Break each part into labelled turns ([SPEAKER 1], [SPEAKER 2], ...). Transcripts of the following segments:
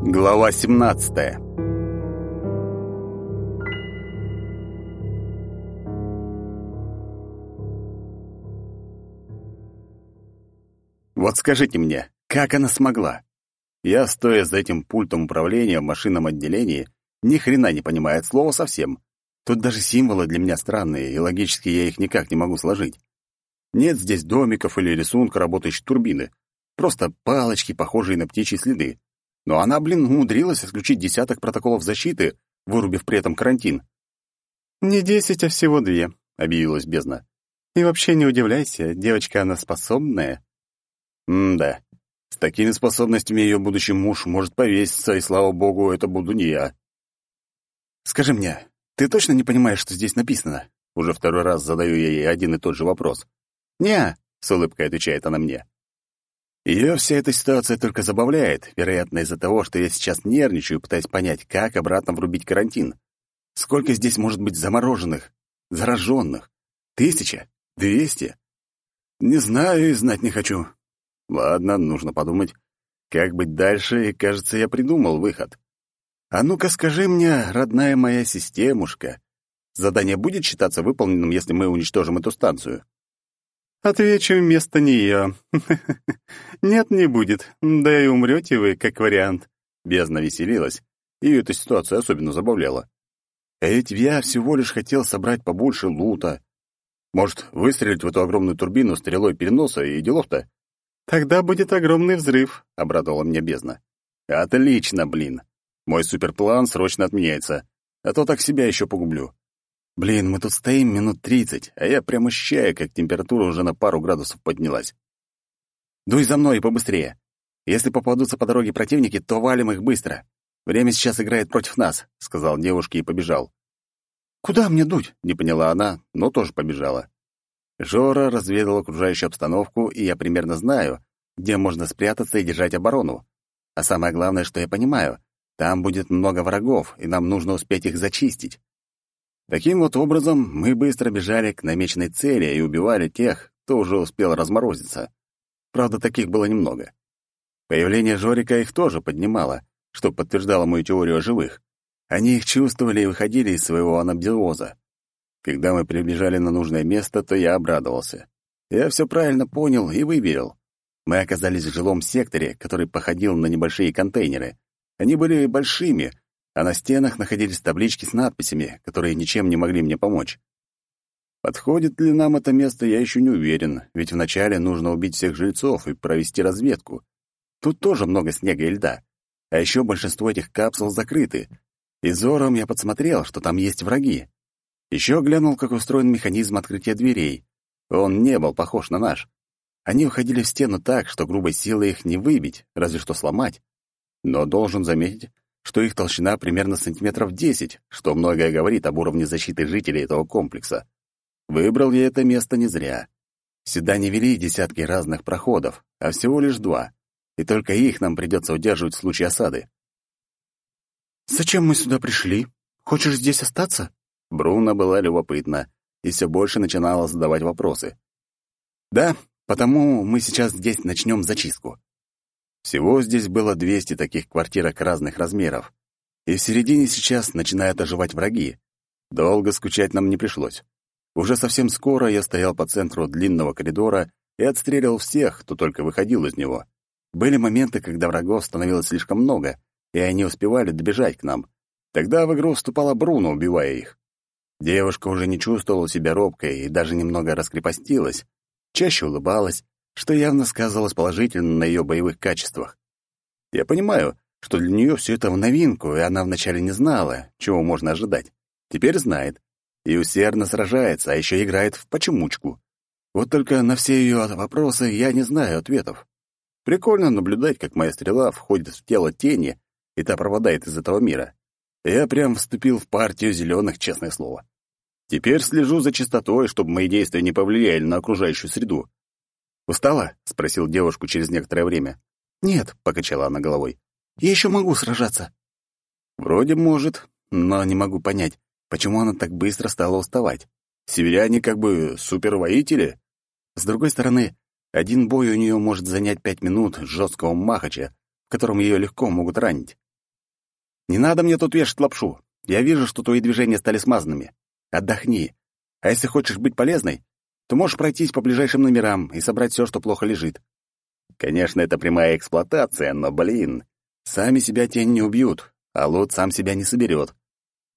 [SPEAKER 1] Глава 17 Вот скажите мне, как она смогла? Я, стоя за этим пультом управления в машинном отделении, ни хрена не понимаю слова совсем. Тут даже символы для меня странные, и логически я их никак не могу сложить. Нет здесь домиков или рисунка работающей турбины. Просто палочки, похожие на птичьи следы. Но она, блин, умудрилась исключить десяток протоколов защиты, вырубив при этом карантин. «Не десять, а всего две», — объявилась бездна. «И вообще не удивляйся, девочка она способная». М-да, с такими способностями ее будущий муж может повеситься, и, слава богу, это буду не я. «Скажи мне, ты точно не понимаешь, что здесь написано?» Уже второй раз задаю ей один и тот же вопрос. «Не», — с улыбкой отвечает она мне. Ее вся эта ситуация только забавляет, вероятно, из-за того, что я сейчас нервничаю, пытаясь понять, как обратно врубить карантин. Сколько здесь может быть замороженных, зараженных? Тысяча? Двести? Не знаю и знать не хочу. Ладно, нужно подумать, как быть дальше, и, кажется, я придумал выход. А ну-ка скажи мне, родная моя системушка, задание будет считаться выполненным, если мы уничтожим эту станцию? Отвечу вместо нее. Нет, не будет. Да и умрете вы, как вариант. Бездна веселилась, и эта ситуация особенно забавляла. А ведь я всего лишь хотел собрать побольше лута. Может, выстрелить в эту огромную турбину стрелой переноса и делов-то? Тогда будет огромный взрыв, — обрадовала мне бездна. Отлично, блин. Мой суперплан срочно отменяется, а то так себя еще погублю. Блин, мы тут стоим минут тридцать, а я прямо ощущаю, как температура уже на пару градусов поднялась. Дуй за мной и побыстрее. Если попадутся по дороге противники, то валим их быстро. Время сейчас играет против нас, — сказал девушке и побежал. «Куда мне дуть?» — не поняла она, но тоже побежала. Жора разведал окружающую обстановку, и я примерно знаю, где можно спрятаться и держать оборону. А самое главное, что я понимаю, там будет много врагов, и нам нужно успеть их зачистить. Таким вот образом мы быстро бежали к намеченной цели и убивали тех, кто уже успел разморозиться. Правда, таких было немного. Появление Жорика их тоже поднимало, что подтверждало мою теорию о живых. Они их чувствовали и выходили из своего анабиоза. Когда мы прибежали на нужное место, то я обрадовался. Я все правильно понял и выверил. Мы оказались в жилом секторе, который походил на небольшие контейнеры. Они были большими, а на стенах находились таблички с надписями, которые ничем не могли мне помочь. Подходит ли нам это место, я еще не уверен, ведь вначале нужно убить всех жильцов и провести разведку. Тут тоже много снега и льда. А еще большинство этих капсул закрыты. И зором я подсмотрел, что там есть враги. Еще глянул, как устроен механизм открытия дверей. Он не был похож на наш. Они уходили в стену так, что грубой силой их не выбить, разве что сломать. Но должен заметить, что их толщина примерно сантиметров 10, что многое говорит об уровне защиты жителей этого комплекса. Выбрал я это место не зря. Сюда не вели десятки разных проходов, а всего лишь два, и только их нам придется удерживать в случае осады. «Зачем мы сюда пришли? Хочешь здесь остаться?» Бруно была любопытна и все больше начинала задавать вопросы. «Да, потому мы сейчас здесь начнем зачистку. Всего здесь было 200 таких квартирок разных размеров. И в середине сейчас начинают оживать враги. Долго скучать нам не пришлось. Уже совсем скоро я стоял по центру длинного коридора и отстреливал всех, кто только выходил из него. Были моменты, когда врагов становилось слишком много, и они успевали добежать к нам. Тогда в игру вступала Бруно, убивая их. Девушка уже не чувствовала себя робкой и даже немного раскрепостилась, чаще улыбалась, что явно сказывалось положительно на ее боевых качествах. Я понимаю, что для нее все это в новинку, и она вначале не знала, чего можно ожидать. Теперь знает. И усердно сражается, а еще играет в почемучку. Вот только на все ее вопросы я не знаю ответов. Прикольно наблюдать, как моя стрела входит в тело тени, и та пропадает из этого мира. Я прям вступил в партию зеленых, честное слово. Теперь слежу за чистотой, чтобы мои действия не повлияли на окружающую среду. «Устала?» — спросил девушку через некоторое время. «Нет», — покачала она головой. «Я еще могу сражаться». «Вроде может, но не могу понять, почему она так быстро стала уставать. Северяне как бы супервоители. С другой стороны, один бой у нее может занять пять минут жесткого махача, в котором ее легко могут ранить. Не надо мне тут вешать лапшу. Я вижу, что твои движения стали смазанными. Отдохни. А если хочешь быть полезной, то можешь пройтись по ближайшим номерам и собрать все, что плохо лежит. Конечно, это прямая эксплуатация, но, блин, сами себя тень не убьют, а лот сам себя не соберет.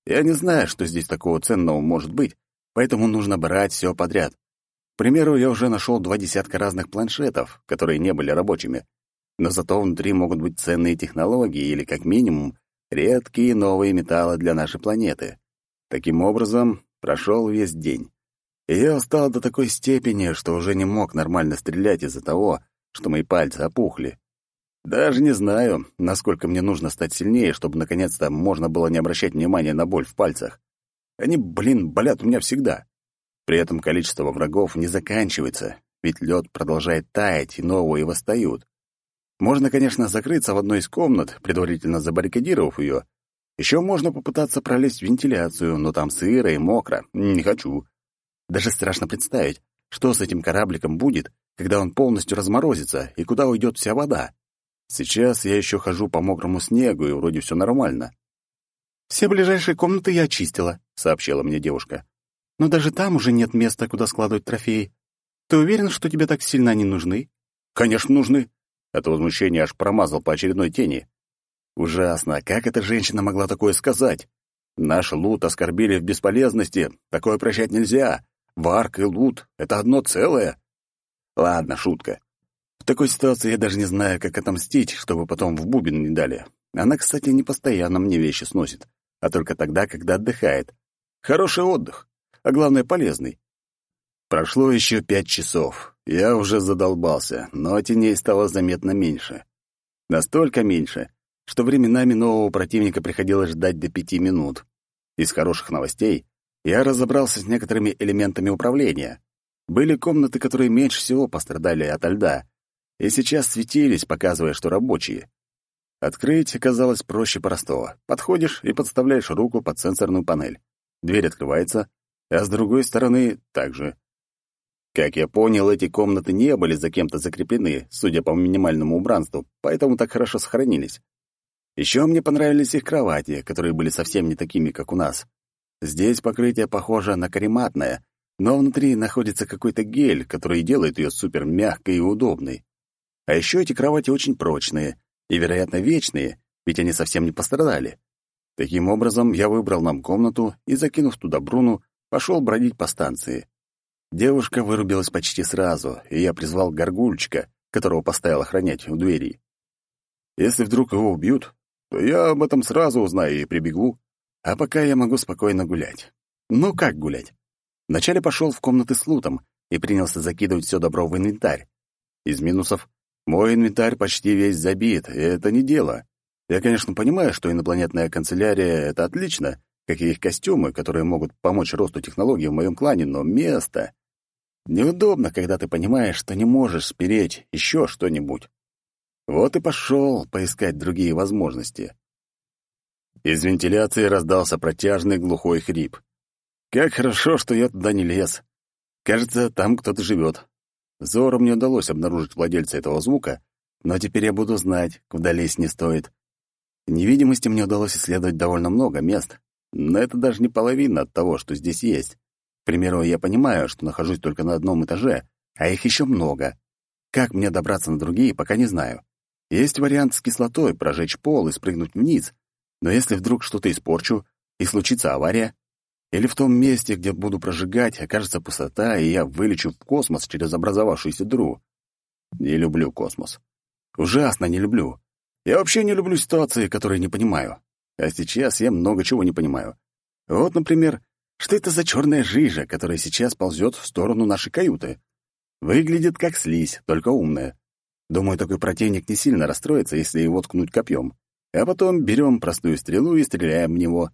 [SPEAKER 1] Я не знаю, что здесь такого ценного может быть, поэтому нужно брать все подряд. К примеру, я уже нашел два десятка разных планшетов, которые не были рабочими, но зато внутри могут быть ценные технологии или, как минимум, редкие новые металлы для нашей планеты. Таким образом, прошел весь день. И я устал до такой степени, что уже не мог нормально стрелять из-за того, что мои пальцы опухли. Даже не знаю, насколько мне нужно стать сильнее, чтобы наконец-то можно было не обращать внимания на боль в пальцах. Они, блин, болят у меня всегда. При этом количество врагов не заканчивается, ведь лед продолжает таять, и новые восстают. Можно, конечно, закрыться в одной из комнат, предварительно забаррикадировав ее. Еще можно попытаться пролезть в вентиляцию, но там сыро и мокро. Не хочу. Даже страшно представить, что с этим корабликом будет, когда он полностью разморозится, и куда уйдет вся вода. Сейчас я еще хожу по мокрому снегу, и вроде все нормально. «Все ближайшие комнаты я очистила», — сообщила мне девушка. «Но даже там уже нет места, куда складывать трофеи. Ты уверен, что тебе так сильно они нужны?» «Конечно, нужны». От возмущения аж промазал по очередной тени. Ужасно, как эта женщина могла такое сказать? Наш лут оскорбили в бесполезности, такое прощать нельзя. Варк и лут — это одно целое. Ладно, шутка. В такой ситуации я даже не знаю, как отомстить, чтобы потом в бубен не дали. Она, кстати, не постоянно мне вещи сносит, а только тогда, когда отдыхает. Хороший отдых, а главное, полезный. Прошло еще пять часов. Я уже задолбался, но теней стало заметно меньше. Настолько меньше, что временами нового противника приходилось ждать до пяти минут. Из хороших новостей я разобрался с некоторыми элементами управления. Были комнаты, которые меньше всего пострадали от льда, и сейчас светились, показывая, что рабочие. Открыть оказалось проще простого. Подходишь и подставляешь руку под сенсорную панель. Дверь открывается, а с другой стороны также. Как я понял, эти комнаты не были за кем-то закреплены, судя по минимальному убранству, поэтому так хорошо сохранились. Еще мне понравились их кровати, которые были совсем не такими, как у нас. Здесь покрытие похоже на карематное, но внутри находится какой-то гель, который делает ее супер мягкой и удобной. А еще эти кровати очень прочные и, вероятно, вечные, ведь они совсем не пострадали. Таким образом, я выбрал нам комнату и, закинув туда Бруну, пошел бродить по станции. Девушка вырубилась почти сразу, и я призвал горгульчика, которого поставил охранять у двери. Если вдруг его убьют, то я об этом сразу узнаю и прибегу, а пока я могу спокойно гулять. Ну как гулять? Вначале пошел в комнаты с лутом и принялся закидывать все добро в инвентарь. Из минусов мой инвентарь почти весь забит, и это не дело. Я, конечно, понимаю, что инопланетная канцелярия — это отлично, как и их костюмы, которые могут помочь росту технологий в моем клане, но место... Неудобно, когда ты понимаешь, что не можешь спереть еще что-нибудь. Вот и пошел поискать другие возможности. Из вентиляции раздался протяжный глухой хрип. Как хорошо, что я туда не лез. Кажется, там кто-то живет. Зору мне удалось обнаружить владельца этого звука, но теперь я буду знать, куда лезть не стоит. Невидимости мне удалось исследовать довольно много мест, но это даже не половина от того, что здесь есть. К примеру, я понимаю, что нахожусь только на одном этаже, а их еще много. Как мне добраться на другие, пока не знаю. Есть вариант с кислотой прожечь пол и спрыгнуть вниз, но если вдруг что-то испорчу и случится авария, или в том месте, где буду прожигать, окажется пустота, и я вылечу в космос через образовавшуюся дыру. Не люблю космос. Ужасно не люблю. Я вообще не люблю ситуации, которые не понимаю. А сейчас я много чего не понимаю. Вот, например, что это за черная жижа, которая сейчас ползет в сторону нашей каюты? Выглядит как слизь, только умная. Думаю, такой противник не сильно расстроится, если его ткнуть копьем. А потом берем простую стрелу и стреляем в него.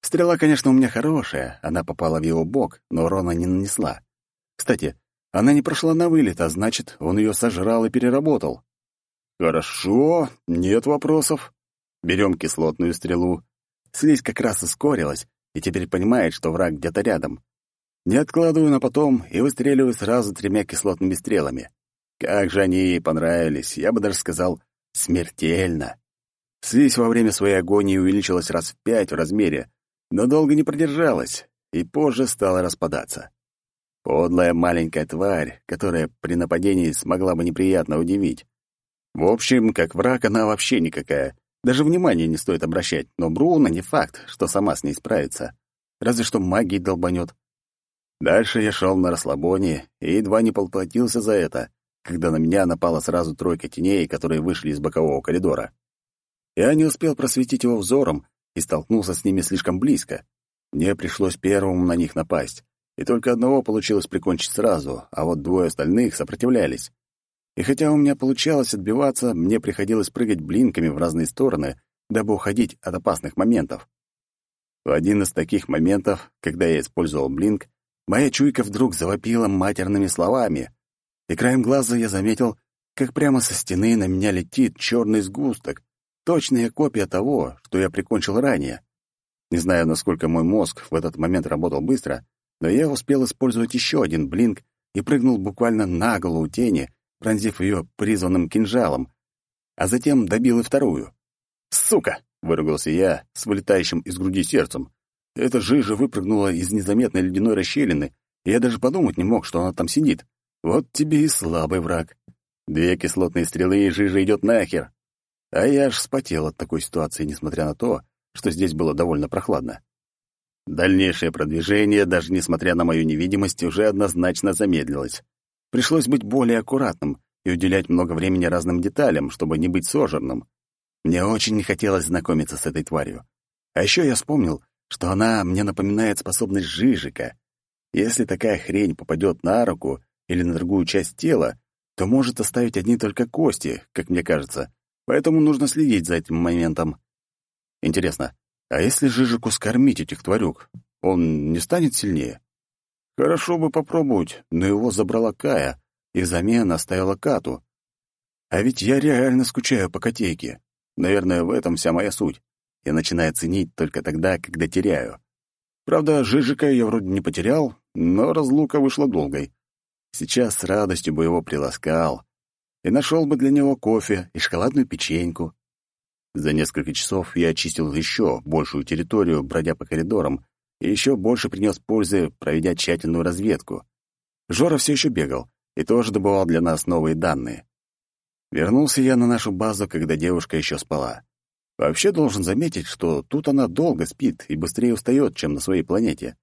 [SPEAKER 1] Стрела, конечно, у меня хорошая, она попала в его бок, но урона не нанесла. Кстати, она не прошла на вылет, а значит, он ее сожрал и переработал. Хорошо, нет вопросов. Берем кислотную стрелу. Слизь как раз ускорилась, и теперь понимает, что враг где-то рядом. Не откладываю на потом и выстреливаю сразу тремя кислотными стрелами. Как же они ей понравились, я бы даже сказал, смертельно. Слизь во время своей агонии увеличилась раз в пять в размере, но долго не продержалась и позже стала распадаться. Подлая маленькая тварь, которая при нападении смогла бы неприятно удивить. В общем, как враг она вообще никакая. Даже внимания не стоит обращать, но Бруно не факт, что сама с ней справится. Разве что магией долбанет. Дальше я шел на расслабоне и едва не поплатился за это, когда на меня напала сразу тройка теней, которые вышли из бокового коридора. Я не успел просветить его взором и столкнулся с ними слишком близко. Мне пришлось первым на них напасть, и только одного получилось прикончить сразу, а вот двое остальных сопротивлялись. И хотя у меня получалось отбиваться, мне приходилось прыгать блинками в разные стороны, дабы уходить от опасных моментов. В один из таких моментов, когда я использовал блинк, моя чуйка вдруг завопила матерными словами, и краем глаза я заметил, как прямо со стены на меня летит черный сгусток, Точная копия того, что я прикончил ранее. Не знаю, насколько мой мозг в этот момент работал быстро, но я успел использовать еще один блинк и прыгнул буквально на голову тени, пронзив ее призванным кинжалом, а затем добил и вторую. «Сука!» — выругался я с вылетающим из груди сердцем. Эта жижа выпрыгнула из незаметной ледяной расщелины, и я даже подумать не мог, что она там сидит. Вот тебе и слабый враг. Две кислотные стрелы, и жижа идет нахер. А я аж вспотел от такой ситуации, несмотря на то, что здесь было довольно прохладно. Дальнейшее продвижение, даже несмотря на мою невидимость, уже однозначно замедлилось. Пришлось быть более аккуратным и уделять много времени разным деталям, чтобы не быть сожерным. Мне очень не хотелось знакомиться с этой тварью. А еще я вспомнил, что она мне напоминает способность жижика. Если такая хрень попадет на руку или на другую часть тела, то может оставить одни только кости, как мне кажется, Поэтому нужно следить за этим моментом. Интересно, а если Жижику скормить этих тварюк, он не станет сильнее? Хорошо бы попробовать, но его забрала Кая и взамен оставила Кату. А ведь я реально скучаю по котейке. Наверное, в этом вся моя суть. Я начинаю ценить только тогда, когда теряю. Правда, Жижика я вроде не потерял, но разлука вышла долгой. Сейчас с радостью бы его приласкал, и нашел бы для него кофе и шоколадную печеньку. За несколько часов я очистил еще большую территорию, бродя по коридорам, и еще больше принес пользы, проведя тщательную разведку. Жора все еще бегал и тоже добывал для нас новые данные. Вернулся я на нашу базу, когда девушка еще спала. Вообще должен заметить, что тут она долго спит и быстрее устает, чем на своей планете.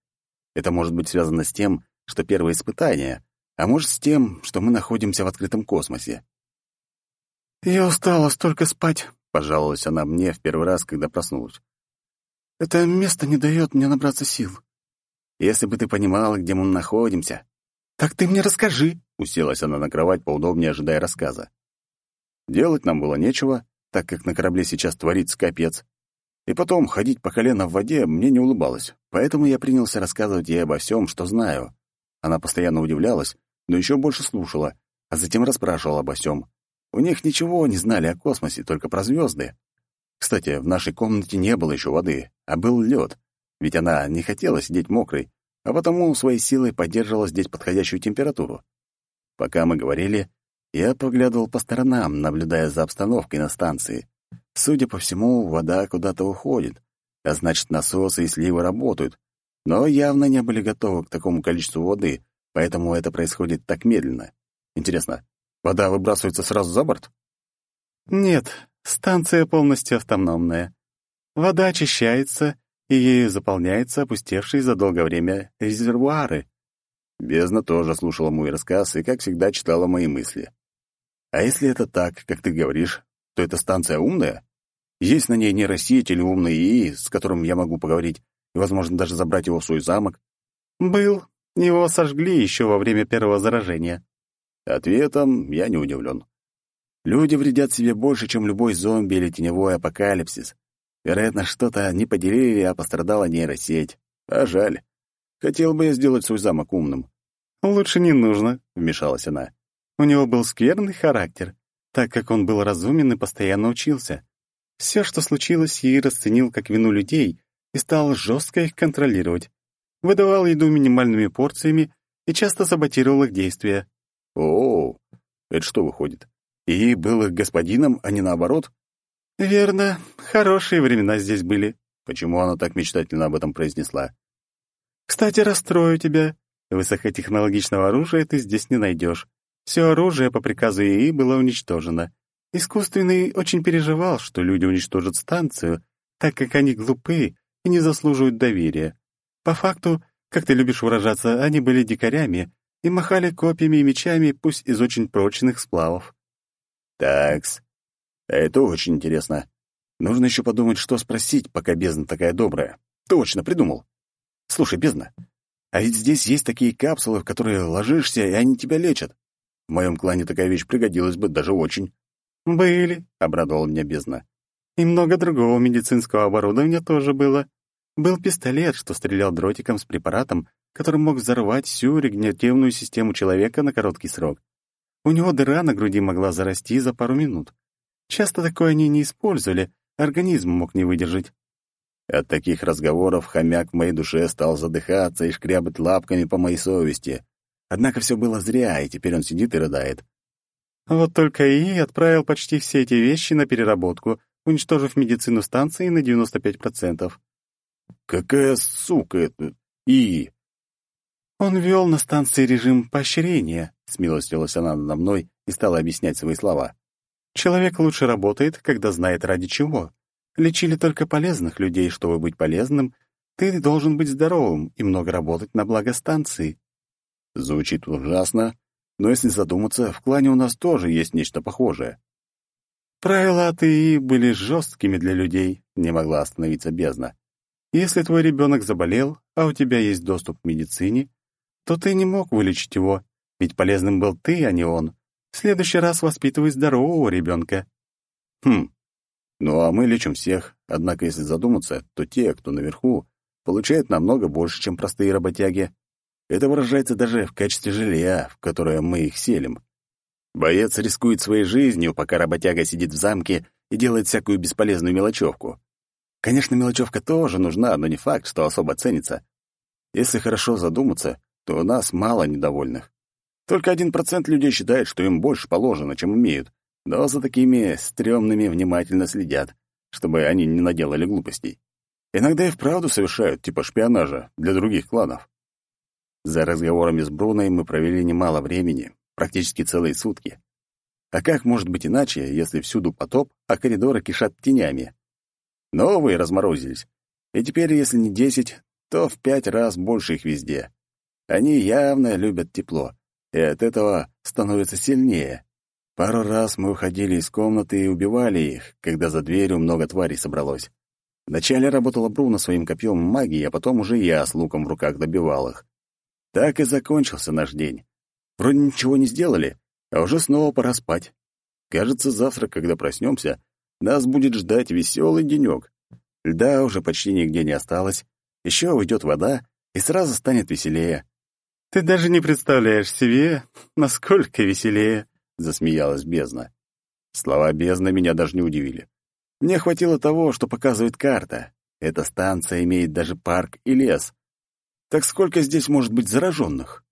[SPEAKER 1] Это может быть связано с тем, что первое испытание, а может с тем, что мы находимся в открытом космосе. «Я устала столько спать», — пожаловалась она мне в первый раз, когда проснулась. «Это место не дает мне набраться сил. Если бы ты понимала, где мы находимся...» «Так ты мне расскажи», — уселась она на кровать, поудобнее ожидая рассказа. Делать нам было нечего, так как на корабле сейчас творится капец. И потом ходить по колено в воде мне не улыбалось, поэтому я принялся рассказывать ей обо всем, что знаю. Она постоянно удивлялась, но еще больше слушала, а затем расспрашивала обо всем. У них ничего не знали о космосе, только про звезды. Кстати, в нашей комнате не было еще воды, а был лед, ведь она не хотела сидеть мокрой, а потому своей силой поддерживала здесь подходящую температуру. Пока мы говорили, я поглядывал по сторонам, наблюдая за обстановкой на станции. Судя по всему, вода куда-то уходит, а значит, насосы и сливы работают, но явно не были готовы к такому количеству воды, поэтому это происходит так медленно. Интересно, Вода выбрасывается сразу за борт? Нет, станция полностью автономная. Вода очищается, и ею заполняются опустевшие за долгое время резервуары. Бездна тоже слушала мой рассказ и, как всегда, читала мои мысли. А если это так, как ты говоришь, то эта станция умная? Есть на ней нейросеть или умный ИИ, с которым я могу поговорить, и, возможно, даже забрать его в свой замок? Был. Его сожгли еще во время первого заражения. Ответом я не удивлен. Люди вредят себе больше, чем любой зомби или теневой апокалипсис. Вероятно, что-то не поделили, а пострадала нейросеть. А жаль. Хотел бы я сделать свой замок умным. «Лучше не нужно», — вмешалась она. У него был скверный характер, так как он был разумен и постоянно учился. Все, что случилось, ей расценил как вину людей и стал жестко их контролировать. Выдавал еду минимальными порциями и часто саботировал их действия. О, это что выходит? И был их господином, а не наоборот? «Верно. Хорошие времена здесь были». Почему она так мечтательно об этом произнесла? «Кстати, расстрою тебя. Высокотехнологичного оружия ты здесь не найдешь. Все оружие по приказу ИИ было уничтожено. Искусственный очень переживал, что люди уничтожат станцию, так как они глупы и не заслуживают доверия. По факту, как ты любишь выражаться, они были дикарями и махали копьями и мечами, пусть из очень прочных сплавов. Такс. Это очень интересно. Нужно еще подумать, что спросить, пока бездна такая добрая. Точно, придумал. Слушай, бездна, а ведь здесь есть такие капсулы, в которые ложишься, и они тебя лечат. В моем клане такая вещь пригодилась бы даже очень. «Были», — обрадовал меня бездна. «И много другого медицинского оборудования тоже было. Был пистолет, что стрелял дротиком с препаратом, который мог взорвать всю регенеративную систему человека на короткий срок. У него дыра на груди могла зарасти за пару минут. Часто такое они не использовали, организм мог не выдержать. От таких разговоров хомяк в моей душе стал задыхаться и шкрябать лапками по моей совести. Однако все было зря, и теперь он сидит и рыдает. Вот только ИИ отправил почти все эти вещи на переработку, уничтожив медицину станции на 95%. Какая сука это ИИ? Он ввел на станции режим поощрения, смилостилась она надо мной и стала объяснять свои слова. Человек лучше работает, когда знает ради чего. Лечили только полезных людей, чтобы быть полезным, ты должен быть здоровым и много работать на благо станции. Звучит ужасно, но если задуматься, в клане у нас тоже есть нечто похожее. Правила АТИ были жесткими для людей, не могла остановиться бездна. Если твой ребенок заболел, а у тебя есть доступ к медицине, то ты не мог вылечить его, ведь полезным был ты, а не он. В следующий раз воспитывай здорового ребенка. Хм. Ну а мы лечим всех, однако если задуматься, то те, кто наверху, получают намного больше, чем простые работяги. Это выражается даже в качестве жилья, в которое мы их селим. Боец рискует своей жизнью, пока работяга сидит в замке и делает всякую бесполезную мелочевку. Конечно, мелочевка тоже нужна, но не факт, что особо ценится. Если хорошо задуматься, то у нас мало недовольных. Только один процент людей считает, что им больше положено, чем умеют, но за такими стрёмными внимательно следят, чтобы они не наделали глупостей. Иногда и вправду совершают, типа шпионажа, для других кланов. За разговорами с Бруной мы провели немало времени, практически целые сутки. А как может быть иначе, если всюду потоп, а коридоры кишат тенями? Новые разморозились. И теперь, если не десять, то в пять раз больше их везде. Они явно любят тепло, и от этого становятся сильнее. Пару раз мы уходили из комнаты и убивали их, когда за дверью много тварей собралось. Вначале работала Бруна своим копьем магии, а потом уже я с луком в руках добивал их. Так и закончился наш день. Вроде ничего не сделали, а уже снова пора спать. Кажется, завтра, когда проснемся, нас будет ждать веселый денек. Льда уже почти нигде не осталось, еще уйдет вода, и сразу станет веселее. «Ты даже не представляешь себе, насколько веселее», — засмеялась бездна. Слова бездны меня даже не удивили. Мне хватило того, что показывает карта. Эта станция имеет даже парк и лес. Так сколько здесь может быть зараженных?